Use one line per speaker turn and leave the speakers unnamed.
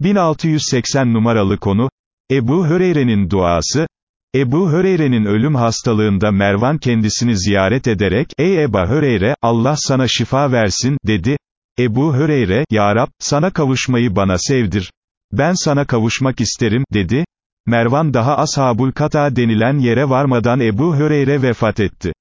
1680 numaralı konu, Ebu Höreyre'nin duası, Ebu Höreyre'nin ölüm hastalığında Mervan kendisini ziyaret ederek, ey Eba Höreyre, Allah sana şifa versin, dedi. Ebu Höreyre, Ya Rab, sana kavuşmayı bana sevdir. Ben sana kavuşmak isterim, dedi. Mervan daha Ashabul Kata denilen yere varmadan Ebu Höreyre vefat etti.